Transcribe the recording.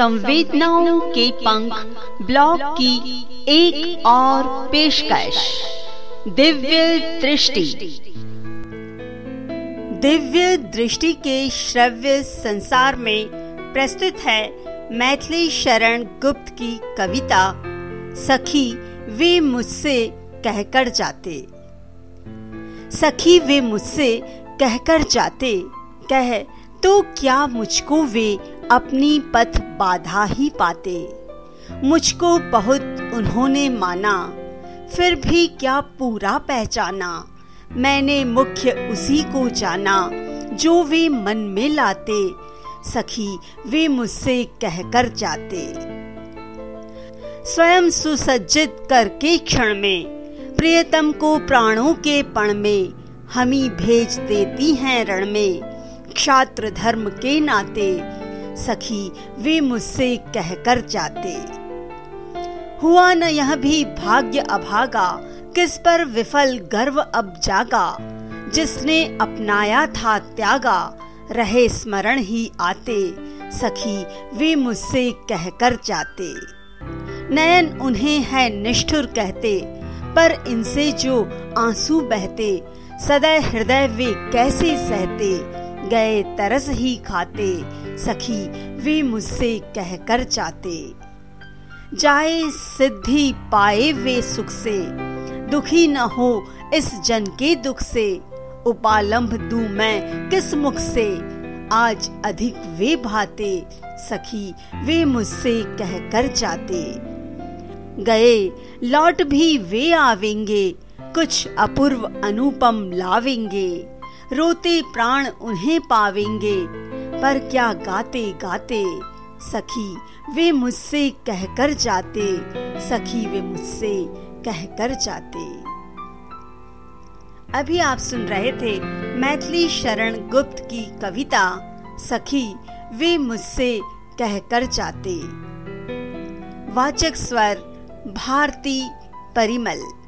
संवेदनाओं के पंख ब्लॉग की एक और पेशकश। दिव्य दृष्टि। दिव्य दृष्टि के श्रव्य संसार में प्रस्तुत है मैथिली शरण गुप्त की कविता, सखी वे मुझसे कहकर जाते। सखी वे मुझसे कहकर जाते, कह तो क्या मुझको वे अपनी पथ बाधा ही पाते। मुझको बहुत उन्होंने माना, फिर भी क्या पूरा पहचाना। मैंने मुख्य उसी को जाना, जो वे मन में लाते। सखी, वे मुझसे कहकर जाते। स्वयं सुसज्जित करके क्षण में, प्रियतम को प्राणों के पण में, हमी भेज देती हैं रण में। क्षात्र धर्म के नाते सखी, वे मुझसे कहकर जाते। हुआ न यह भी भाग्य अभागा, किस पर विफल गर्व अब जागा। जिसने अपनाया था त्यागा, रहे स्मरण ही आते। सखी, वे मुझसे कहकर जाते। नयन उन्हें है निष्ठुर कहते, पर इनसे जो आँसू बहते सदै हृदय वे कैसे सहते, गए तरस ही खाते। सखी, वे मुझसे कहकर चाहते जाए सिद्धि पाए वे सुख से, दुखी न हो इस जन के दुख से। उपालंब दू मैं किस मुख से? आज अधिक वे भाते, सखी, वे मुझसे कहकर जाते। गए, लौट भी वे आवेंगे, कुछ अपूर्व अनुपम लावेंगे। रोते प्राण उन्हें पावेंगे पर क्या गाते गाते, सखी, वे मुझसे कहकर जाते, सखी, वे मुझसे कहकर जाते। अभी आप सुन रहे थे मैथिली शरण गुप्त की कविता, सखी, वे मुझसे कहकर जाते। वाचक स्वर, भारती परिमल।